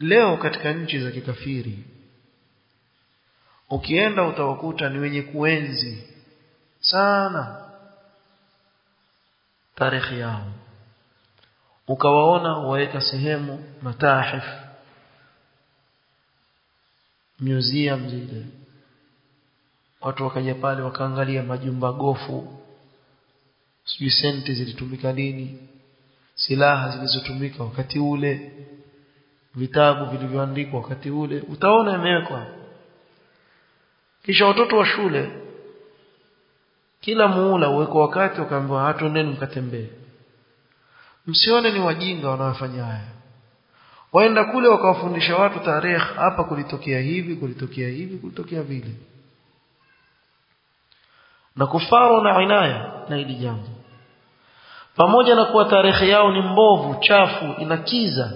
leo katika nchi za kikafiri ukienda utawakuta ni wenye kuenzi sana tarehe yao. Ukawaona waweka sehemu matahif museum zile. Watu wakaja pale wakaangalia majumba gofu sijui senti zilitumika lini silaha zilizotumika wakati ule vitabu vilivyoandikwa wakati ule utaona imewekwa. Kisha watoto wa shule kila muula uweko wakati wakaambiwa hatu neni mkatembee. Msione ni wajinga wanaofanya haya. Waenda kule wakawafundisha watu tarehe hapa kulitokea hivi kulitokea hivi kulitokea vile. Na kufaru na inaya na hili jambo. Pamoja na kuwa tarehe yao ni mbovu chafu inakiza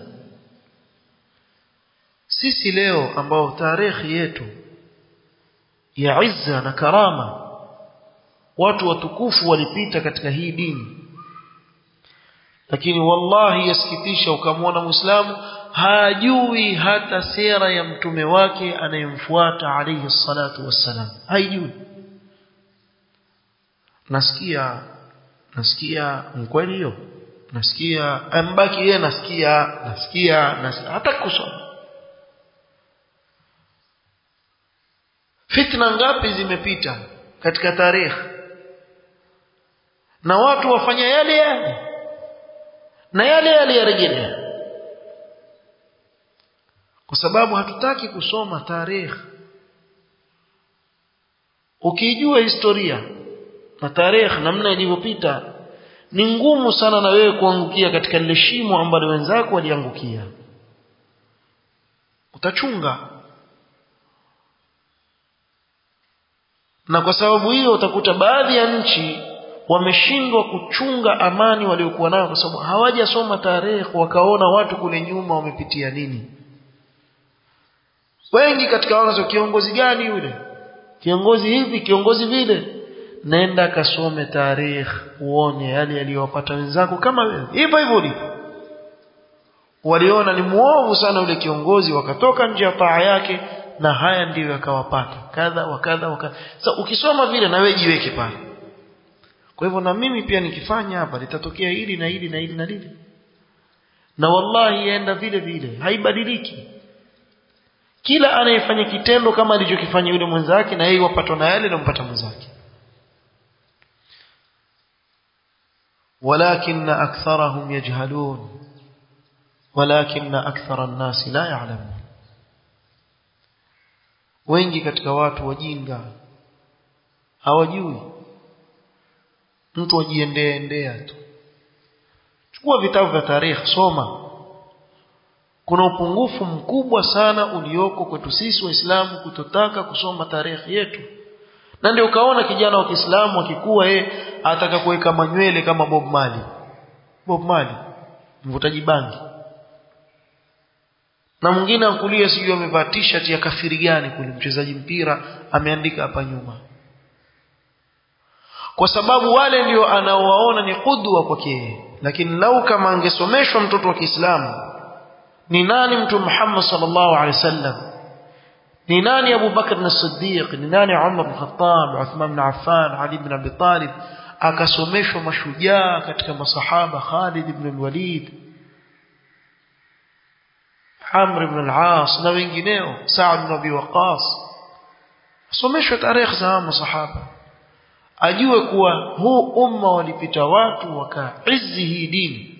sisi leo ambao tarehe yetu ya izza na karama watu watukufu walipita katika hii dini. Lakini wallahi yasikitisha ukamwona muislamu hajui hata sera ya mtume wake anayemfuata alayhi salatu wassalam. Haijui. Nasikia nasikia mkweli kweli hiyo. Nasikia ambaki yeye nasikia nasikia hata kusoma fitna ngapi zimepita katika tarehe? Na watu wafanya yale yale. Na yale yale yarejelea. Kwa sababu hatutaki kusoma tarehe. Ukijua historia na tarehe namna ilivyopita ni ngumu sana na wewe kuangukia katika lile shimo ambalo wenzako waliangukia. Utachunga na kwa sababu hiyo utakuta baadhi ya nchi wameshindwa kuchunga amani waliokuwa nayo kwa sababu hawajasoma tarehe wakaona watu kule nyuma wamepitia nini. Wengi katika wanazo kiongozi gani yule? Kiongozi hivi kiongozi vile. Nenda kasome tarehe uone yale yaliyowapata wenzako kama wewe. Hivyo hivyo ulipo waliona ni muovu sana yule kiongozi wakatoka nje ya paa yake na haya ndiyo yakawapata kadha wakadha wakadha sasa so, ukisoma vile na wewe jiweke pale. Kwa hivyo na mimi pia nikifanya hapa litatokea hili na hili na hili na hili na wallahi yaenda vile vile haibadiliki. Kila anayefanya kitendo kama alichokifanya yule mwenzake na yeye wapatwa na yale nampata mwenzake. Walakin aktharahum yajhalun. Walakin akthara an-nas la ya'lamun wengi katika watu wajinga. Hawajui. Mtu ajiendea endea tu. Chukua vitabu vya tarehe soma. Kuna upungufu mkubwa sana ulioko kwetu sisi waislamu kutotaka kusoma tarehe yetu. Na ndio ukaona kijana wa Kiislamu akikuwa yeye ataka kuweka manywele kama Bob mali Bob mali mvutaji bangi na mwingine akulia sijui amevaa t-shirt ya kafiri gani kule? Mchezaji mpira ameandika hapa nyuma. Kwa sababu wale ndio anaowaona ni kudwa kwake lakini lau kama angesomeshwa mtoto wa Kiislamu ni nani mtu Muhammad sallallahu alaihi wasallam? Ni nani Abu Bakr na Siddiq? Ni nani Umar bin Khattab Uthman bin Affan Ali bin Abi Talib? Akasomeshwa mashujaa katika masahaba Khalid ibn al-Walid Amr ibn al-As na wengineo Sa'd ibn Abi Waqqas. Asomeshwe tarehe za masahaba. Ajue kuwa huu umma walipita watu wakaizi hii dini.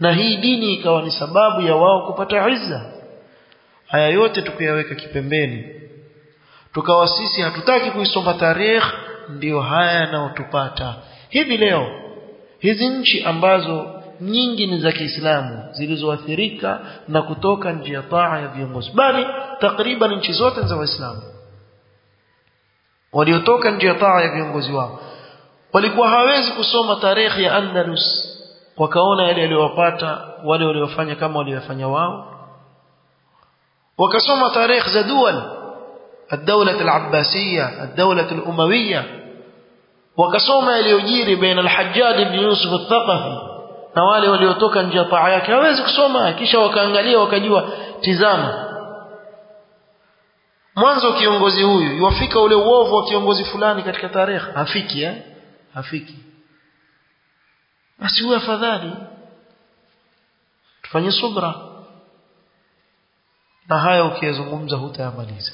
Na hii dini ikawa ni sababu ya wao kupata izza. Haya yote tukuyaweka kipembeni. Tukawa sisi hatutaki kuisoma tarehe ndiyo haya yanayotupata hivi leo hizi nchi ambazo nyingi ni za Kiislamu zilizoathirika na kutoka nje ya taa ya viongozi bali takriban nchi zote za Waislamu waliotoka nje ya taa ya viongozi wao walikuwa hawezi kusoma tarehe ya Andalus wakaona yale yaliyowapata wale waliofanya kama waliofanya wao wakasoma tarehe za dual الدولة العباسية الدولة الأموية wakasoma yaliyojiri baina al-Hajjaj ibn Yusuf al-Thaqafi na wale waliotoka nje ya taa yake hawezi kusoma. Kisha wakaangalia wakajua tizama. Mwanzo kiongozi huyu yafika ule uovu wa kiongozi fulani katika tarehe. Hafiki eh? Hafiki. Basi huwa afadhali. Tufanye subra. Na haya ukiyazungumza hutayamaliza